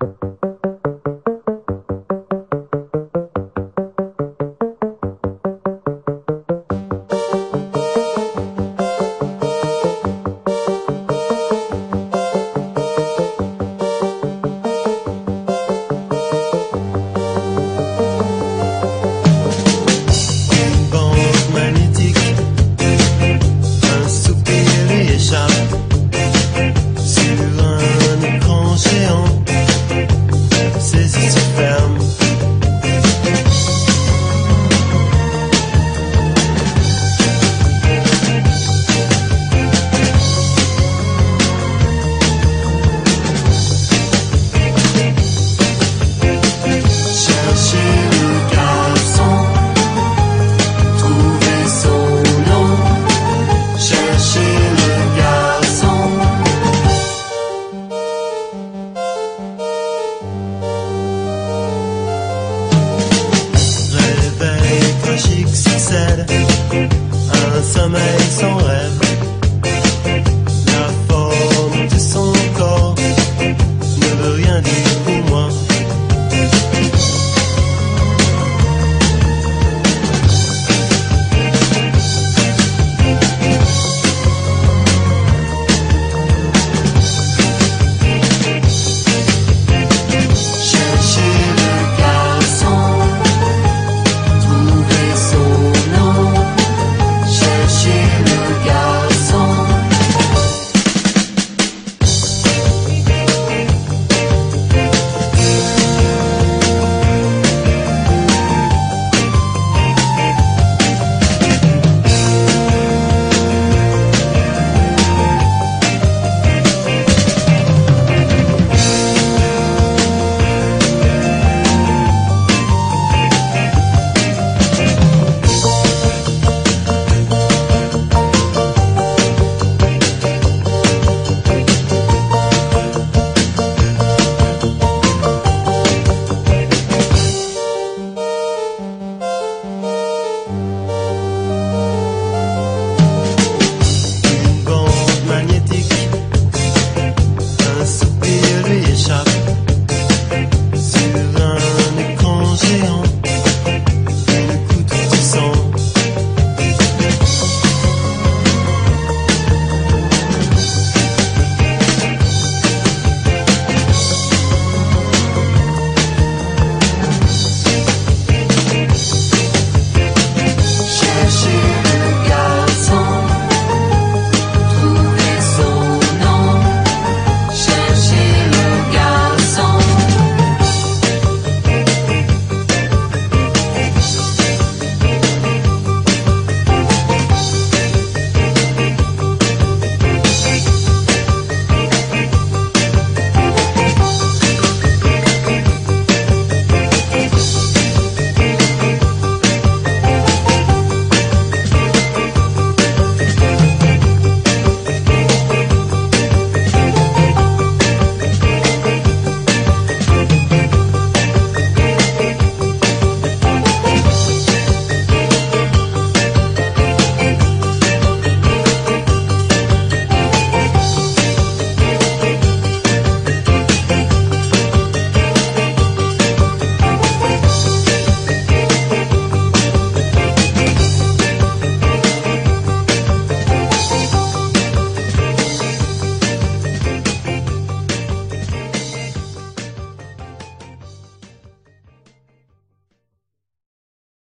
Une À un uh, sommeil sans rêve.